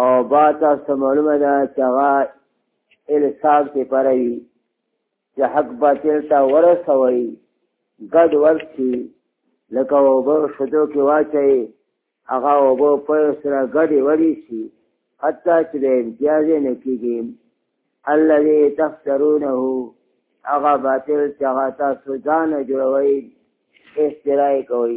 او با تاسو معلومه ده چې هغه الحساب کې پرې چې حق باطل ته ورسوي ګډ ورشي لکه اوبه شدو کې واچوي هغه اوبه په سره ګډې وړي شي حتی چې د امتیاز نه کېږي الذي تفترونه هغه باطل چې هغه تاسو ځان جوړوئ افترای کوئ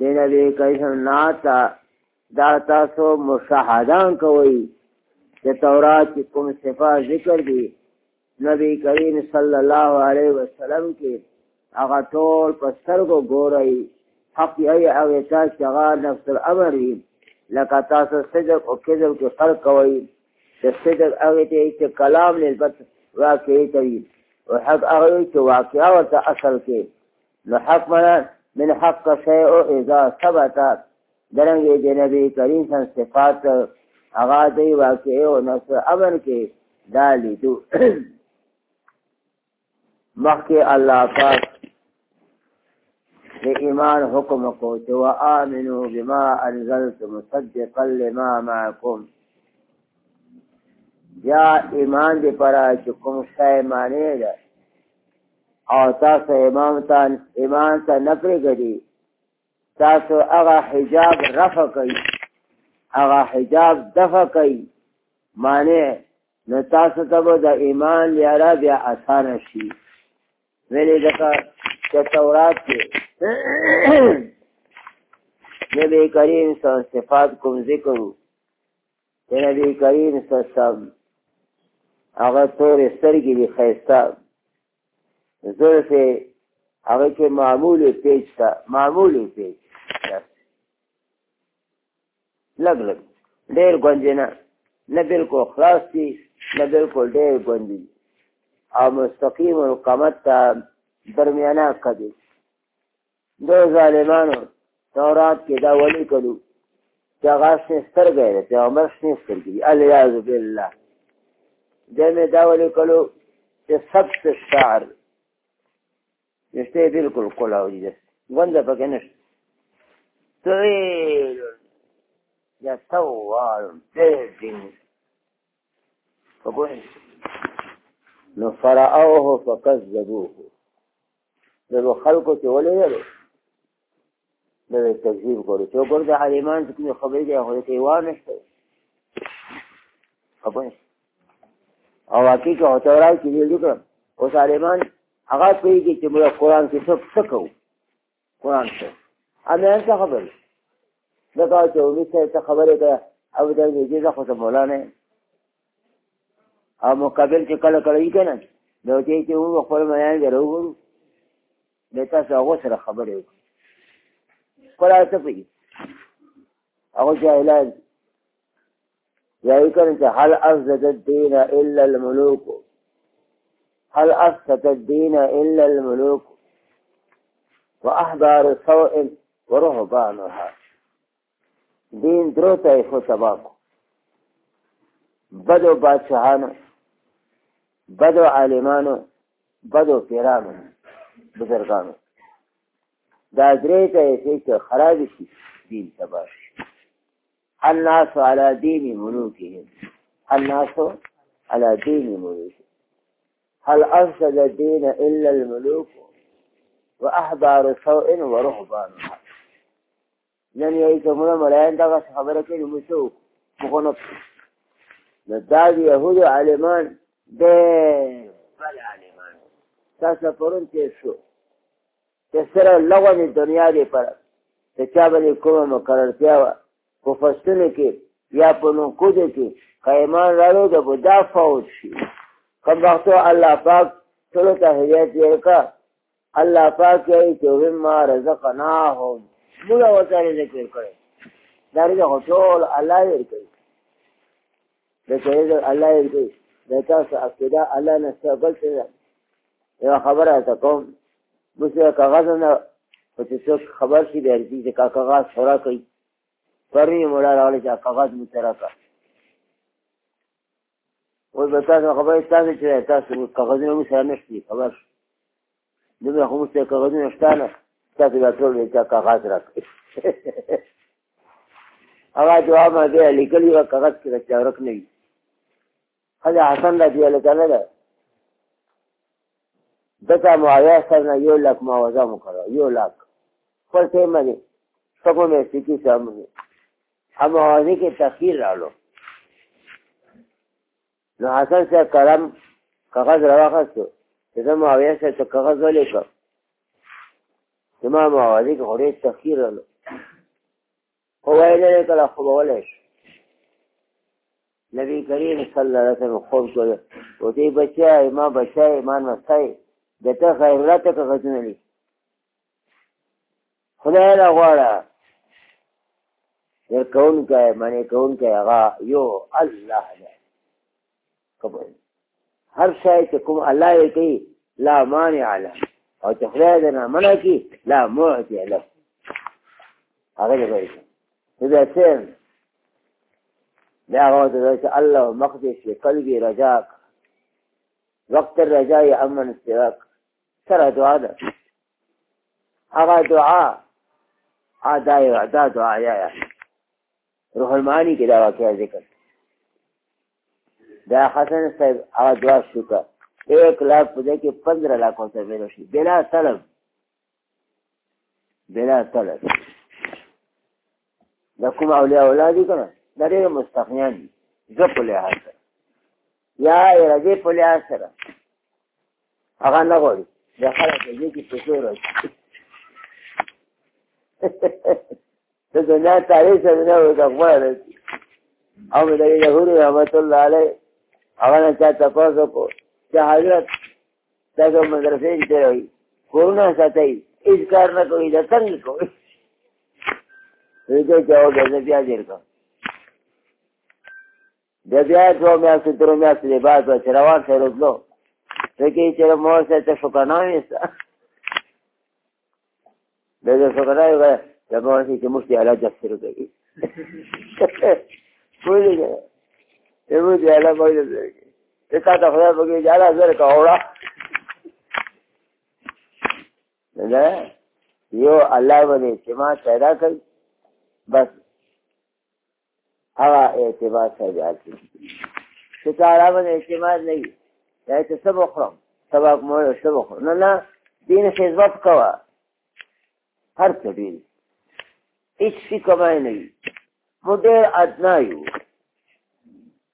د نبی کیسه ناتا دا تاسو مشاهدان کوئ د تورات کوم صفه ذکر دي نبی کریم صلی الله علیه وسلم کې هغه ټول په سترګو ګورئ حق یې او تاسو هغه نفس الامر وي لکه تاسو صدق او کذب کې فرق کوئ د صدق هغه ته چې کلام نسبت واقعي کوي او حق هغه چې واقعا ورته اصل کې نو حق منا من حق شیء اذا ثبت درنګې د نبی کریم څخه صفات هغه دی واقع او نس امر کې دا لیدو مخکې الله پاک د ایمان حکم کو چې وآمنو بما انزلت مصدقا لما معكم یا ایمان دې پرا چې کوم شای معنی ده او تاسو امام ته امام ته نفر غدي تاسو هغه حجاب رفع کوي هغه حجاب دفع کوي معنی نو تاسو ته به د ایمان لیاره بیا اسانه شي ویلې ځکه چې تورات کې نبی کریم صلی الله علیه وسلم صفات کوم ذکر وو د نبی کریم سسم هغه تور سترګې دي خیسته زلف هغه کې معمول پیج تا معمول پیج لګ لګ ډېر ګونځې نه نه بلکل خلاص دي نه بلکل ډېر ګونځي او مستقیم القامت ته درمیانه قدې د ظالمانو تورات کې دا ولي کړو چې هغه شنې سترګې دی پیغمبر شنې سترګې دي الیاذ بالله دې مې دا ولي کړو چې سبت الشعر نشته بالکل کولاو دي غونډه پکې نشته طويل يتوال بيض فقل نو فرأوه فكذبوه دغه خلکو چې ولې یلو دا تکذیب کړو چې ګور د عالمان چې کوم خبرې دی هغه ته وانه شته خبره او واقعي که او تورای چې دی وکړ او عالمان هغه پیږي چې موږ قران کې څه څه کوو قران څه انا څه خبره دا چې ولې څه خبره ده او دا چې زه خو مولانا او مقابل چې کله کله یې کنه نو چې چې و خپل میان درو ورو د تاسو هغه سره خبرې وکړي خپل څه پېږي هغه جاهلان یا یې کنه چې هل افزد الدین الا الملوک هل افسد الدین الا الملوک واحبار سوء ورهبانها دین درو طایفو سبا کو بدو بادشاهانو بدو عالمانو بدو پیرانو بزرګانو دا درې طایفې چې خراب شي دین تباه شي الناس على دين ملوكهم الناس على دين ملوكهم هل أفسد الدين إلا الملوك وأحبار سوء ورهبان حق نن یې کومه ملایان دا خبره کوي موږ څو خو نه نو دا د یهودو عالمان ډېر بل عالمان تاسو پرون تېر شو چې سره لغوه د دنیا دی پر چې چا باندې کومه مقررتیا وه په فصلونو کې یا په نقودو کې که ایمان راړو د به دا فوت شي کوم وخت الله پاک ټولو ته هدایت یې وکړه الله پاک یې چې وما رزقناهم موږ وسره ذکر کړی دا رزق ټول الله یې ورکړي دا چې الله یې ورکړي دا تاسو ابتدا الله نه سبل څه یو خبره تا کوم مشه کاغذ نه په چې څوک خبر شي د ارزي چې کاغذ خورا کوي پرې مولا راولې چې کاغذ مترا کا اوس به تاسو خبرې تاسو چې تاسو کاغذونه مو سره نشته خبر دغه هم څه کاغذونه شته نه تاسو به ټول یې کاغذ راکړي هغه جواب ما دی لیکلی و کاغذ کې راچورک نه وي هغه حسن را دی له کنه ده دته معاویه سره نه یو لاک معاوضه مو کړو یو لاک پر څه مې څه کومه سکی سم هم اوازې کې تخیر راړو نو حسن صاحب قلم کاغذ راواخستو چې زه معاویه صاحب ته کاغذ ولیکم زما معاوضې کې خو ډېر تخیر راړو خو ویل یې کله خوبولی شو نبی کریم صلی الله علیه وسلم خوب کړو او دې بچیا ما بچای ایمان مستای دته غیرت ته غوښنلی خدای لا غواړه ور کون کای منی کون کای غا یو الله لا قبول هر شای چې کوم الله یې کوي لا مانع له او چې خدای دې نه منع کی لا معطی له هغه دې کوي دا څنګه دا هغه دې چې الله مقدس قلبي رجاک وقت الرجاء امن استواک سره دعا ده هغه دعا ادا یو ادا دعا یا یا روح المعانی کې دا واقعا ذکر دا حسن صاحب هغه دعا شو کا ایک لاک په دې کې 15 لاک ورته ویل شي بلا طلب بلا طلب دا کوم اولیاء اولاد دي کنه دا ډېر مستغنیان دي زه په لحاظ سره یا ارادې په لحاظ سره هغه نه غواړي د خلک دې کې پیسې راځي د دنیا تاریخ سره نه وي کفار راځي او د یهودو رحمت الله علیه هغه نه چا تاسو کو چې حضرت دا کوم مدرسې ته وي کورونه ساتي هیڅ کار نه کوي دا څنګه کوي دغه جواب دې بیا ډیر کا د بیا ټو میا ستر میا سره باز چې روان سره وځلو ته کې چې مو سره څه شو کنه دا د فقرا یو دا په واسي چې مفتي علاج اثر کوي کولی دی ته مو دی علاج وایي ته تا ته خدای په کې علاج زر کا اورا نه یو الله باندې چې ما پیدا کړ بس هغه اعتبار پیدا کړي چې تعالی باندې اعتماد نه وي دا چې څه وکړم سبا مو څه وکړم نه نه دین خدمت کوه هر څه ډېر هیڅ شي کمای نه وي موږ ډېر ادنا یو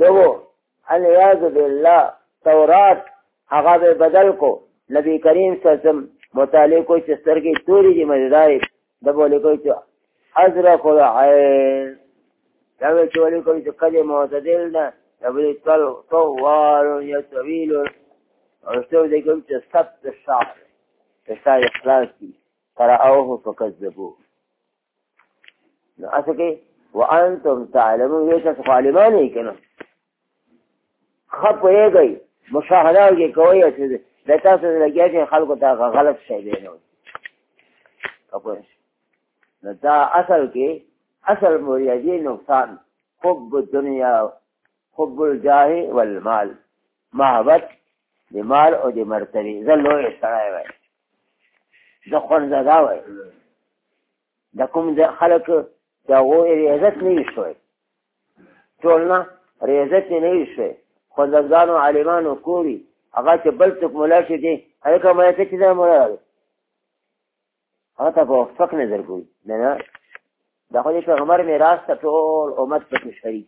دو الیاذ بالله تورات هغه به بدل کو نبی کریم صلی الله علیه وسلم مطالعه کوي چې سترګې تورې دي مزداري د بولې کوي چې ازرق العين دا وی چې ولې کوي چې کله معتدل ده دا وی تل طوال یا طويل او څو دې کوي چې سب شعر د شای اخلاص دي تراوه فکذبو نو اسه کې وانتم تعلمون یې تاسو عالمان یې کنه خپ یې گئی مشاهده کې کوي چې د تاسو لګیا چې خلکو ته غلط شي دی نو خپل نو دا اصل کې اصل مریادی نقصان حب الدنیا حب الجاه والمال محبت د مال او د مرتبه زلوې سره وایي د خونځه دا وای د کوم د خلک د هغو ریاضت نه وي شوی ټول نه ریاضت یې نه وي شوی خونځګانو عالمانو کوري هغه چې بل څوک ملا شي دی هلکه ما ته چې دا ملا دی هغه ته په وفق نظر کوي نه نه د خو دې پیغمبر میراث ته ټول امت پکې شریک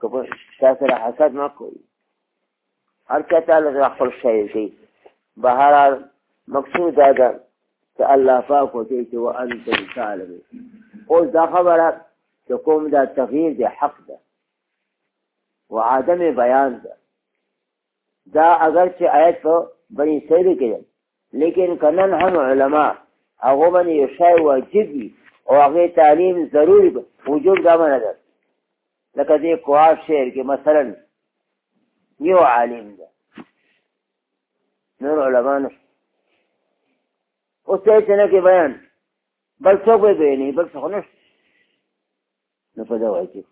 که په چا سره حسد مه کوئ هر چا ته الله تعالی خپل شی کوي بهرحال مقصود دا ده چې الله پاک وکړي چې وانتم تعلمون اوس دا خبره چې کوم دا تغییر دی حق ده و عدم بیان ده دا اگر چې آیت په بنی اسرائیل کې دی لیکن کنن هم علما هغه باندې یو شی واجب وي او هغه تعلیم ضروري وجوب دا باندې ده لکه دې کواب شعر کې مثلا یو عالم ده نور علما نه اوس یې څنګه کې بیان بل څوک به نه بل څوک نه نو په دا وایي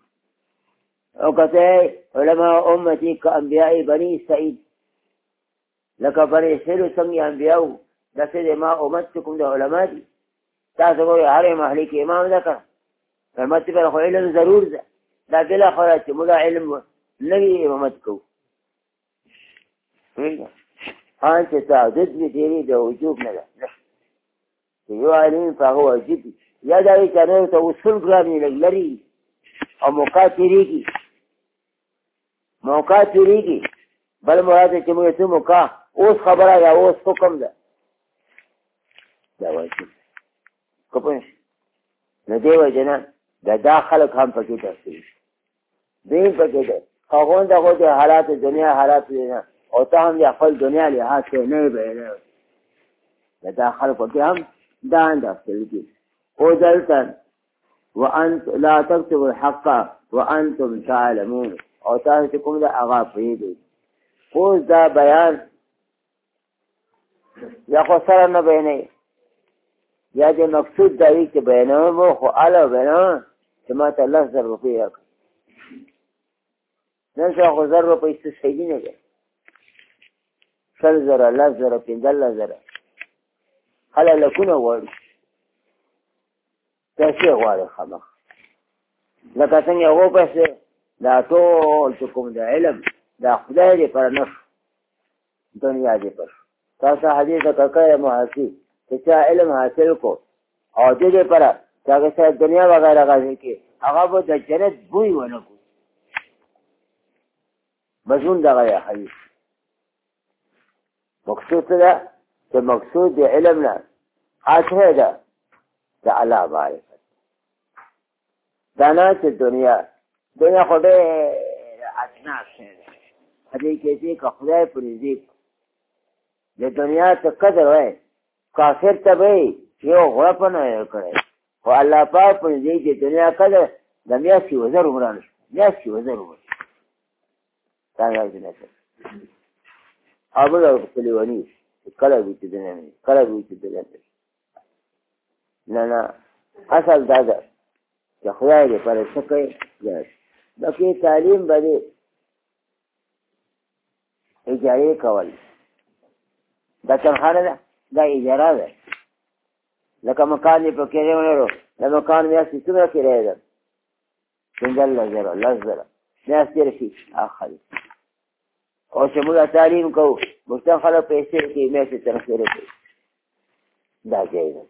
او کته علماء امتی کا انبیاء بنی سعید لکه بنی سعید څنګه انبیاء د څه د ما امت کوم د علماء دي تاسو ګورئ هر محلي کې امام ده کړ امت پر خو علم ضرور ده دا بل خبره چې موږ علم نوی امت کو ان چې تعدد دې د وجوب نه ده که یو عالم په هغه واجب وي یا دا وي که نه ورته اصول ګران وي لږ لرې وي او موقع تېرېږي موقع تېرېږي بل مراد چې موږ څه موقع اوس خبره ده اوس حکم ده دا واجب که پوه نو دې وجه نه د دا خلک هم پکې تفصیل دین پکې ده هغه د هغه د حالات دنیا حالات نه او ته هم د خپل دنیا له حالات نه به نه دا داخل کو کې هم دا انداستل دي او دلته وانت لا تكتب الحق وانتم تعلمون او تاسو کوم دا هغه پیږي اوس دا بیان یا خو سره نه بینه یا دې مقصود دا وي چې بینه مو خو اله بینه چې ما ته لس زر روپۍ راکړي نن سبا خو زر روپۍ څه شی نه دی شل زره لس زره پنځلس زره خلک لکونه غواړي پیسې غواړي خبر لکه څنګه و پیسې دا ټول چې کوم د علم دا خدای دې پر نش دنیا دې پر تاسو حدیث ککه محاسی چې چا علم حاصل کو او دې دې پر هغه سره دنیا وغیرہ غږی کې هغه به د جنت بوی ونه کو مزون دغه حدیث مقصود څه ده چې مقصود د علم نه اصله ده د الله معرفت دا نه چې دنیا دنیا خو ډېر ادنا شی دی په دې کې چې که خدای په نزدیک د دنیا څه قدر وای کافر ته به یو غوړه په نه کړی خو الله پاک په نزدیک د دنیا قدر د میاشتې وزر عمران شو میاشتې وزر عمر دا نه دی نه هغه د کلیوانی کله وی چې دنه نه کله وی چې دنه نه نه اصل دا ده چې خدای دې پر څه کوي دا کې تعلیم باندې اجاره کول دا څنګه ده دا اجاره ده لکه مکان یې پکې ورو دا مکان بیا سیستم کې راځي پنځلس زره لس زره داسې تېر شي اخلي او چې موږ تعلیم کوو مشتاق خلک پیسې کوي میاشتې تنخیرې کوي دا ځای دی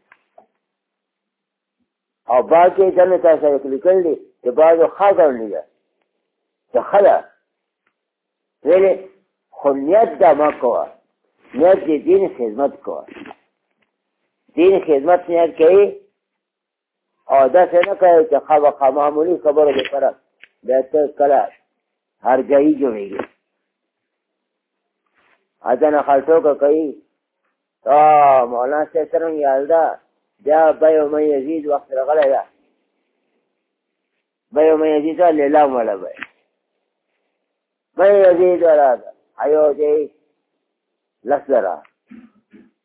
او باقي دنه تاسو سره کلیکل دي چې بعضو ښه ګڼلي ده چې ښه ده ویلې خو نیت دا مه کوه نیت دې دین خدمت کوه دین خدمت نیت کوي او دا څه نه کوي چې خبره خامامونی خبره به پر دا ته کله هر ځای جوړیږي اذن خلټو کوي او مولانا سترن یالدا بیا به یو مې یزید وخت راغلی دا به یو مې یزید لیلا مولا به به یزید ولا ایو دې لسره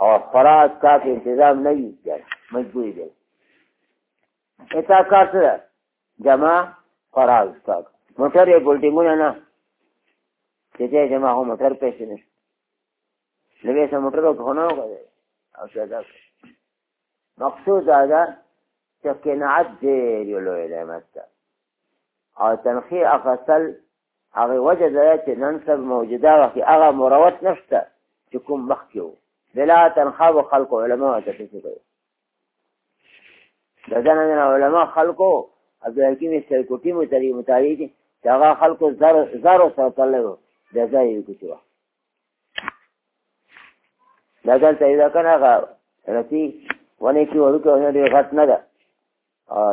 او فراز کا کې انتظام نه وي مجبوري دی اتا کار څه ده جمع فراز کا موټر یې بولټینګونه نه چې دې جمع هو موټر پیسې نه لوي سم موټر کو نه وګړي او څه ده مقصود دا ده چې قناعت ډېر یو لوی نعمت ده او تنخیه اخیستل هغه وجه ده چې نن سبا موجوده وخت هغه مروت نشته چې کوم مخکې و بلا تنخواه به خلکو علماو ته پیسې کوي د دنه دنه علما خلکو عبدالحکیم سرکوټي متعلق متعلق دي چې هغه خلکو زر زرو سره تللی و د ځای یې کوچي وه دا ګل ته دا کنه هغه رسی ونه کې ورکه ونه ډېر غټ نه ده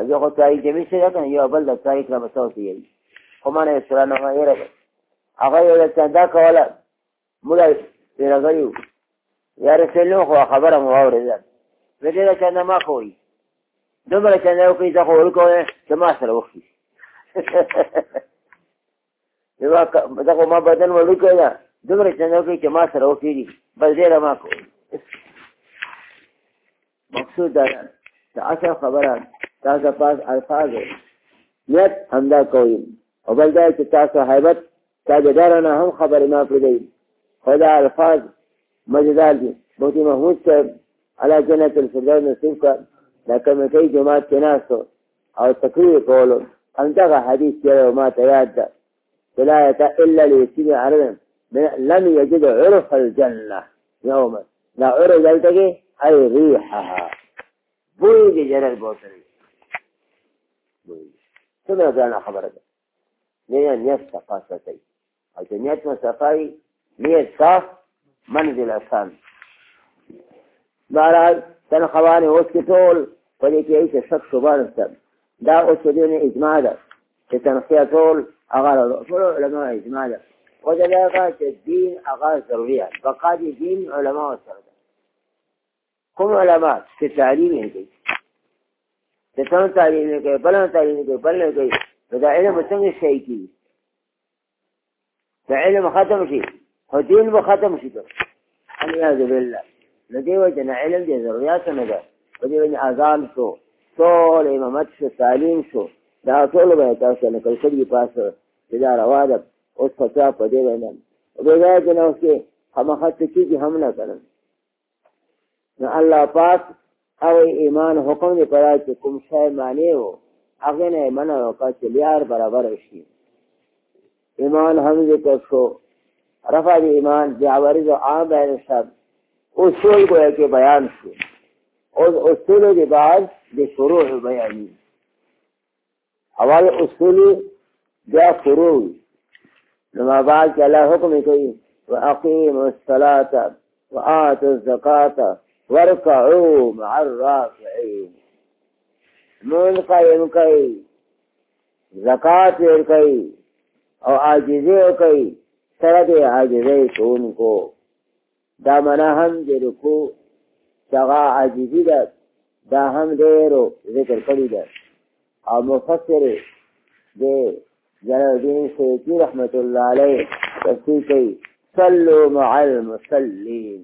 یو خو تاریخ کې مشه ده کنه یو بل د تاریخ نه بساو سی یي خو ما نه سره نه یې راغی هغه یو څنګه کوله موږ یې راغیو یا رسول نو خو خبره مو اورېده زه دې چې نه ما خوې دومره چې نه وکړي زه خو ورکوم چې ما سره وخی زما دا خو ما بدن وړو کړی ده دومره چنده وکړي چې ما سره وپېري بس ډېره ما کو مقصود دا ده د اصل خبره تازه پاس الفاظ نیت همدا کوي او بل دا چې تاسو حیبت تاجدار نه هم خبرې ما پرېږدئ خو دا الفاظ مزیدار دي بوتي محمود صاحب الله جنت الفردوس نصیب کړه دا کمیټۍ جماعت کې ناستو او تقریر کولو همدغه حدیث چې ما ته یاد ده لا یتا الا لیسین عرب لم یجد عرف الجنه یوما دا عرف دلته کې ای ریحها بوی دې جرل بوتل بوی څنګه ځان خبره ده نه نه نه تاسو ته او چې نیت مو صفای نیت صاف منزل آسان بهرحال تنخوانې اوس کې ټول په دې کې هېڅ شک شبه نشته دا اوس د دې اجماع ده چې تنخیه ټول هغه ټول علما اجماع ده خو دا هغه چې دین هغه ضروري ده بقا دې دین علما سره کوم علما چې تعلیم یې کوي د څنګه تعلیم یې کوي بل تعلیم یې کوي بل نه کوي نو دا علم څنګه شي کیږي دا علم ختم شي خو دین به ختم شي الیاذ بالله نو دی وجه نه علم دی ضرورت نه ده په دې باندې اذان شو ټول امامت شو تعلیم شو دا ټول به تاسو نه کوي چې پاسه چې دا روا ده اوس په چا په دې باندې وګورئ چې نو کې خامخا څه کېږي هم نه کړم نو الله پاک او ایمان حکم دی پرا چې کوم شی معنی وو هغه نه منع وکړه چې لیار برابر شي ایمان هم ذکر شو رفع دی ایمان دی عوارض و عام بین شب اصول گویا که بیان شو او اصول دی بعد دی شروع بیانی اول اصول بیا فروع نو ما بعد چې الله حکم کوي واقیم الصلاة وآت الزکاة ورکعو مع الرافعین مون قائم کوي زکات ور کوي او عاجزي کوي سره د عاجزي کوونکو دا منا هم د رکوع څنګه عاجزي ده دا هم ډېرو ذکر کړی ده او مفسر د جلال الدین سیوطي رحمت الله علیه تفسیر کوي صلوا مع المصلين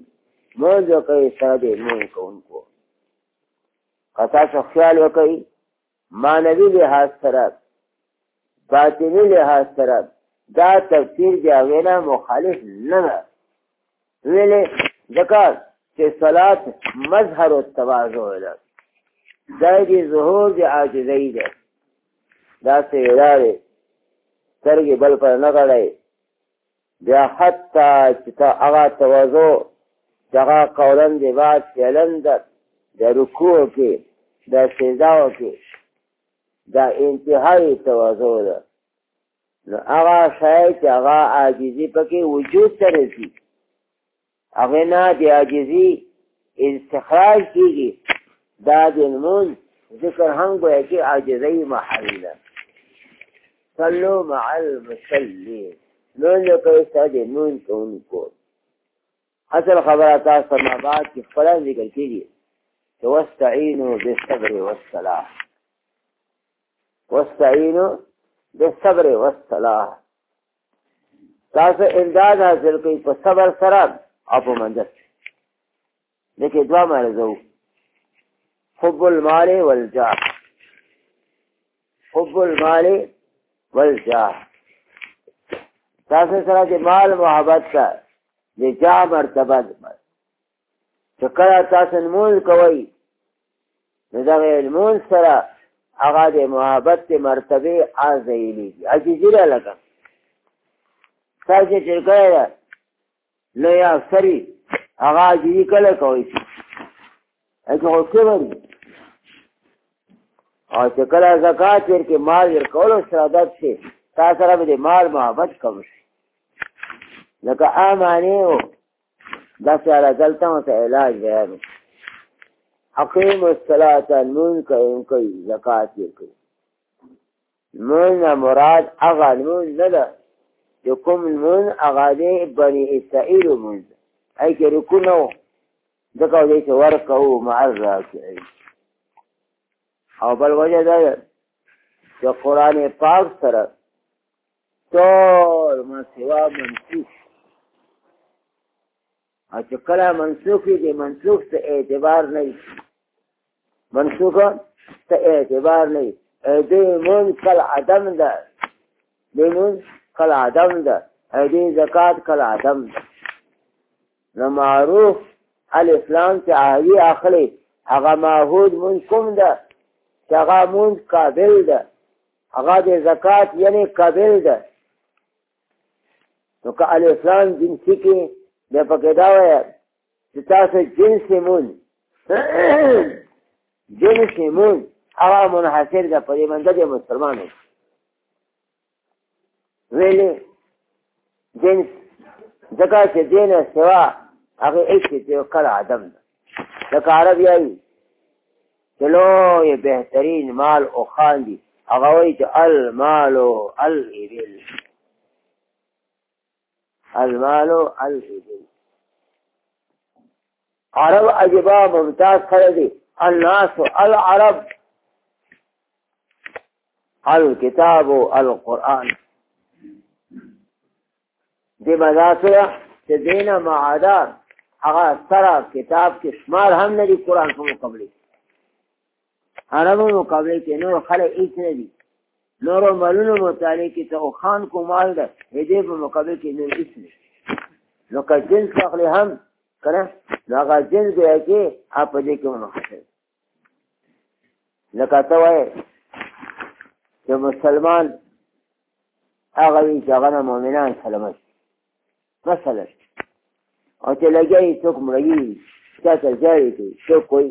موږ کوي سره د مونږ کوونکو که تاسو خیال وکړئ معنوي لحاظ سره باطني لحاظ سره دا تفسیر دی وینا مخالف نه ده ویلې ځکه چې صلات مظهر التواضع ده دا دې ظهور دې عاجزۍ ده دا څه ادارې سترګې بل پر نه غړی بیا حتی چې تا هغه توازو چې هغه قولن دی بعد فعلن ده د رکوع کې د سجداو کې دا انتهایی توازو ده نو هغه شای چې هغه عاجزي پکې وجود ته رسي هغه نه د عاجزي استخراج کیږي دا د لمونځ ذکر هم ګویا چې عاجزۍ محل ده صلو مع المصلين لمونځ کوئ ستا د لمونځ کوونکو اصل خبره تاسو ما بعد کې خپله ذکر کیږي چې واستعینو بالصبر والصلاح واستعینو بالصبر والصلاح تاسو امداد حاصل کوي په صبر سره او په منځ لکه دوا مرزو حب المال والجاه حب المال والجاه تاسو سره د مال محبت ده د جاه مرتبه ده چې کله تاسو لمونځ کوئ نو دغه لمونځ سره هغه د محبت د مرتبې ازایلي دي عجیزي را لګه تاسو چې کړی ده نو یا سری هغه عجیزي کله کوئ شي هغه خو کبر دي او چې کله زکات ورکې مال ورکولو سره عادت شي تا سره به د مال محبت کم شي لکه امانه او دا سره دلته مو ته علاج بیان اقیم الصلاة نون کوي کوي زکات یې کوي نون مراد هغه نون نه ده چې کوم نون هغه دې بني اسرائیل مونږ ای کې رکو نه و ځکه دې چې ورکوو معاذ راکړي او بل وجه دا ده چې قرآن پاک سره ټول ما سوا منسوخ او چې کله منسوخ دي منسوخ ته اعتبار نه وي منسوخ ته اعتبار نه وي دې مون کل عدم ده دې مون کل عدم ده دې زکات کل عدم ده نو معروف الف لام چې هغه اخلي هغه معهود مون کوم ده چې هغه مون قابل ده هغه د زکات یعنی قابل ده نو که الاسلام جنسی کې د پکې دا وایي چې تاسو جنس مون جنس مون هغه منحصر ده په منځ د مسلمانانو ویلې جنس ځکه چې دین سوا هغه هیڅ یو کړه عدم ده لکه عرب یایي چې لوی بهترین مال او خان دي هغه وایي چې المال الابل المال الابل عرب عجبا ممتاز کړی دی الناس العرب الكتاب القرآن دی مداسره چې دینه معادار هغه سره کتاب کې شمار هم نه دی قرآن په مقابله عربو مقابله کې نور خلک هیڅ نه دي نورو مالونو مطالعه کې ته خان کو مال ده دې په مقابله کې نور هیڅ نه نو که جنس اخلي هم کنه نو هغه جنس دی چې اپ دې کې ونه خسر لکه ته وایې چې مسلمان هغه وی چې هغه مؤمنان سلامت مثلا او چې لګي څوک مړی چا ته ځای کوي څوک کوي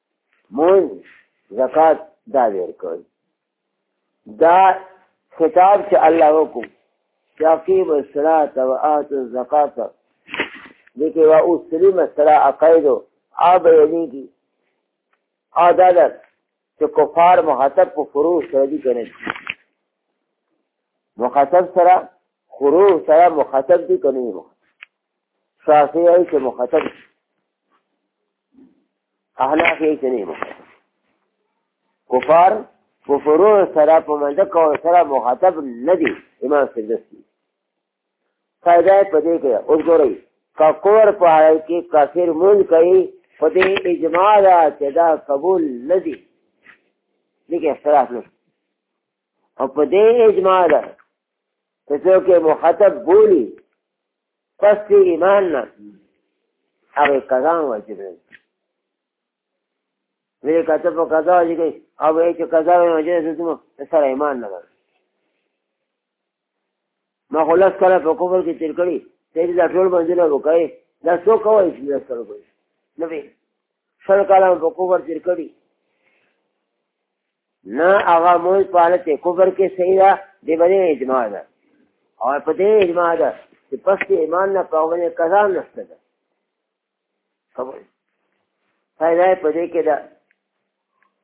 مون زکات دا ور کوي دا خطاب چې الله وکړو چې اقیم الصلاة و آت الزکات لیکي وا اسلم الصلاة عقیدو آب یعنی کی عدالت چې کفار مخاطب په فروع سره دي کنه مخاطب سره فروع سره مخاطب دي کنه شافعي چې مخاطب احناف یې چې نه مخاطب کفار کفرو سره په منځ کو سره مخاطب نه دي امام سیدستی فائدہ په دې کې اوس ګورئ کا کور په حال کې کافر مون کوي په دې اجماع دا چې دا قبول نه دي لیکه اختلاف نه او په دې اجماع دا چې څوک مخاطب بولی پس دی ایمان نه هغه قضا واجب دی وی کته په قضا واجب دی او وی چې قضا واجب دی نو سره ایمان نه لري ما خلاص کړه په کوبر کې تیر کړی ته دې دا ټول باندې نه وکای دا څو کوي چې دا سره کوي نو به سر کاله په کوبر تیر کړی نه هغه موږ په حالت کفر کې صحیح ده د باندې اجماع ده او په دې اجماع ده چې پس کې ایمان نه پاونه قضا نشته ده خبر فائدہ په دې کې ده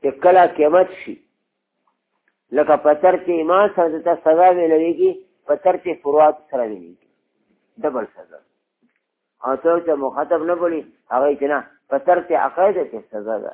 چې کله قیامت شي لکه پتر کې ایمان سره ته سزا ویلېږي پتر کې فروات سره ویلېږي ډبل سزا او څو چې مخاطب نه بولی هغه چې نه پتر کې عقاید کې سزا ده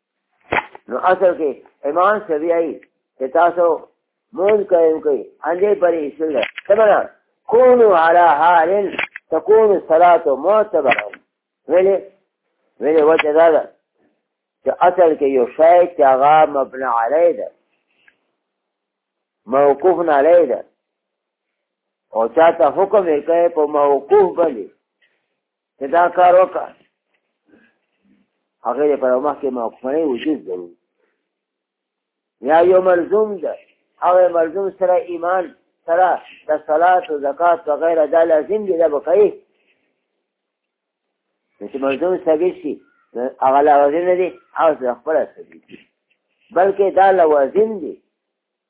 نو اصل کې امام شریعي چې تاسو مونږ قائم کړئ انځې پرې اصول ده سمنا کونو علی حال تكون صلاه معتبره ویلې ویلې وجه دا ده چې اصل کې یو شی چې هغه مبني علی ده موقوف نه علی ده او چاته حکم یې کوي په موقوف باندې چې دا کار وکړه هغه یې پر مخ کې موقفنې وجود ضرور یا یو ملزوم ده هغه ملزوم سره ایمان سره د صلات او زکات و غیره دا لازم دي دا بکای چې ملزوم سبي شي هغه لوازم نه دي او خپل سبي بلکې دا لوازم دي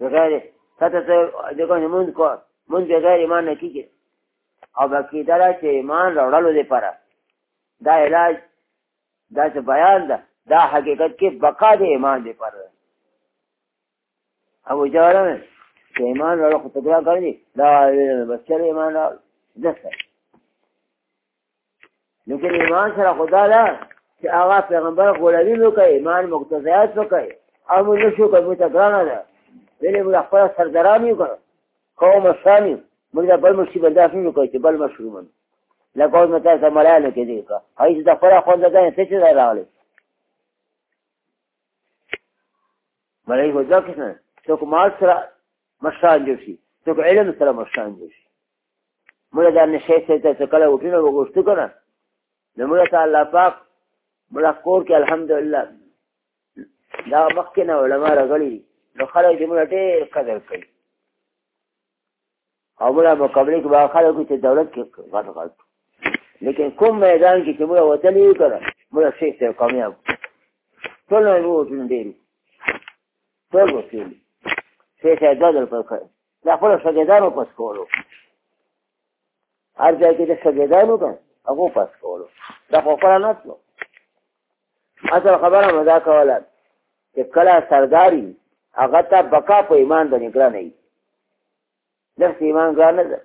بغیر کته ته دغه نمون کو مونږ بغیر ایمان نه کیږي او باقی دا چې ایمان راوړلو لپاره دا علاج دا څه بیان ده دا حقیقت کې بقا د ایمان لپاره ده ابو جارم چې ایمان راوړل خو تګرا کوي دا بچره ایمان راوړل دسته لیکن ایمان سره خدا ده چې هغه پیغمبر غولوي نو کوي ایمان مقتضیات نو کوي او موږ نشو کوي موږ ته ګرانه ده ولې موږ خپل سرداران یو کړو قوم اسلامي موږ د بل مشي بنداس نه کوي چې بل مشرومن لکه اوس متا ته ملایانو کې دی کا هیڅ د خپل خوند ده څه چې راغلی ملای هو ځکه څوک مال سره مشان جوړ شي څوک علم سره مشان جوړ شي موږ دا نشه سي ته کله وټینه وګوشتو کنه نو موږ ته الله پاک موږ کور کې الحمدلله دا مخکې نه علما راغلي نو خلک دې موږ ډېر قدر کوي او موږ په قبرې کې به خلکو چې دولت کې غټ غټ لیکن کوم میدان کې چې موږ وتلی یو کنه موږ شیخ صاحب کامیاب ټول نه وو ټول ډېر ټول وکیل شیخ صاحب دا درکړ د خپل شګیدانو پس کولو هر ځای کې د شګیدانو ده هغه پس کولو دا خو خپل نه تلو اصل خبره مدا کوله چې کله سرداری هغه ته بقا په ایمان باندې ګران نه درس ایمان ګران نه ده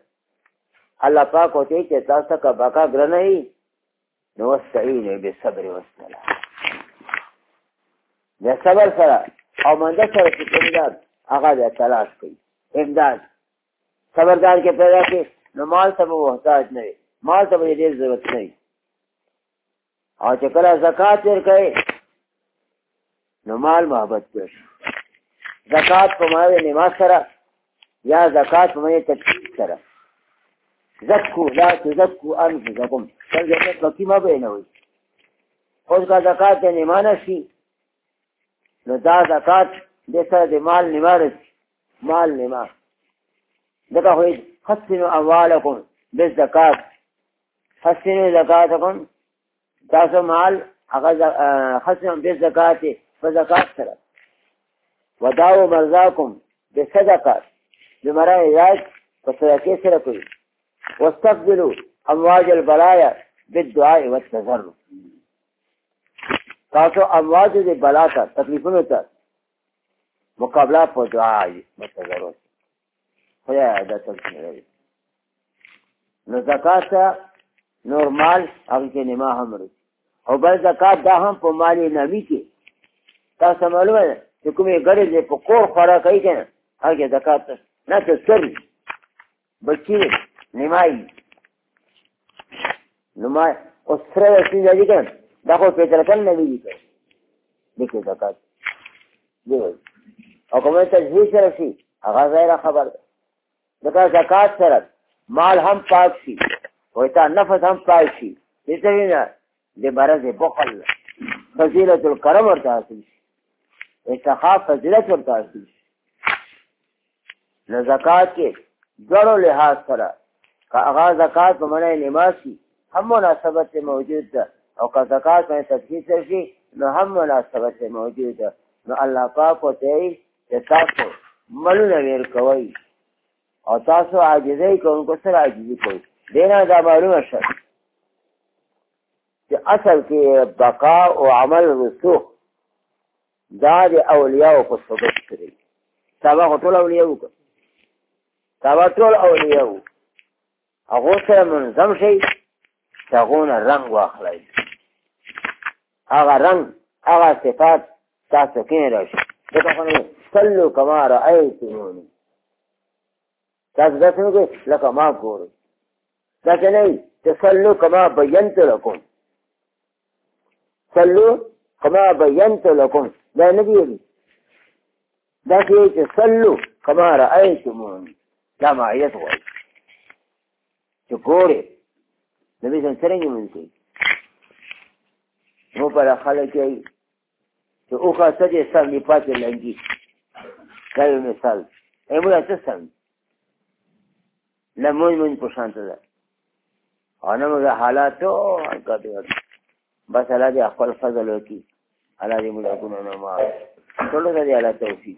الله پاک او چې تاسو ته بقا ګران نه نو واستعين بالصبر والصلاة د صبر سره او منځه سره چې کوم دا هغه د تلاش کوي امداد صبردار کې پیدا شي نو مال ته به محتاج نه وي مال ته به ډېر ضرورت نه وي او چې کله زکات ورکوي نو مال محبت دی زکات په معنی نماز سره یا زکات په معنی تکلیف سره زکو لا تزکو انفسکم څنګه چې پکې ما به نه وي اوس کا زکات یې نیمانه شي نو دا زکات د سره د مال نیمانه شي مال نیما دغه هو حسن اموالکم بالزکات حسن زکاتکم تاسو مال هغه خصم به زکات په زکات سره وداو مرزاکم به صدقه بمرا علاج په صدقه سره کوي واستقبلوا امواج البلايا بالدعاء والتضرع تاسو امواج دې بلا ته تکلیفونو ته مقابله په دعا یې متضرع خو یا دا تذکره وي نو زکات نور مال هغه کې نما هم رسي او بل زکات دا هم په مال نامي کې تاسو معلومه ده چې کومې ګړې دې په کور خوراک کوي کنه هغه زکات نه ته سر بچي نمای نو ما اوس سره ورسې ځای کړم دا خو په تلکن نه ویلي کړ دغه زکات دی وای او کومه تجهیز سره شي هغه ځای را خبر ده دغه زکات سره مال هم پاک شي وای تا نفس هم پاک شي دې ته نه د برز بخل فضیلت الکرم ورته حاصل شي اتقا فضیلت ورته حاصل شي نو زکات کې ګړو لحاظ سره که هغه زکات په منع نماسي هم مناسبت موجود ده او که زکات په تفصیل شي نو هم مناسبت موجود ده نو الله پاک وته چې تاسو ملونه ویر کوي او تاسو عاجزی کوونکو سره عاجزي کوئ دینا دا معلومه شوه چې اصل کې بقا او عمل رسوخ دا د اولیاء په صفت کړی تابع ټول اولیاء وکړه تابع ټول اولیاء وکړه هغه سره منظم شي تغونه رنگ واخلای هغه رنگ هغه صفات تاسو کې راشي دغه خونه صلو کما رأيتموني تاسو داسې نه کوئ لکه ما ګورئ داسې نه وي تصلو کما بینت لکم صلو کما بینت لکم دا نبی ویلی دا کې چې صلو کما رأیتمون دا معیت وایي چې ګورې نبی څنګه څرنګه مونږ کوي نو پر خلک یې ته او کا څه دې سم نه پاتې لنګي کله مثال ایمولا څه سم لمون مون په شان ته ده انا موږ حالات او کاته بس الله دې خپل فضل وکي الله دې موږ کو نه ما ټول دې الله توفیق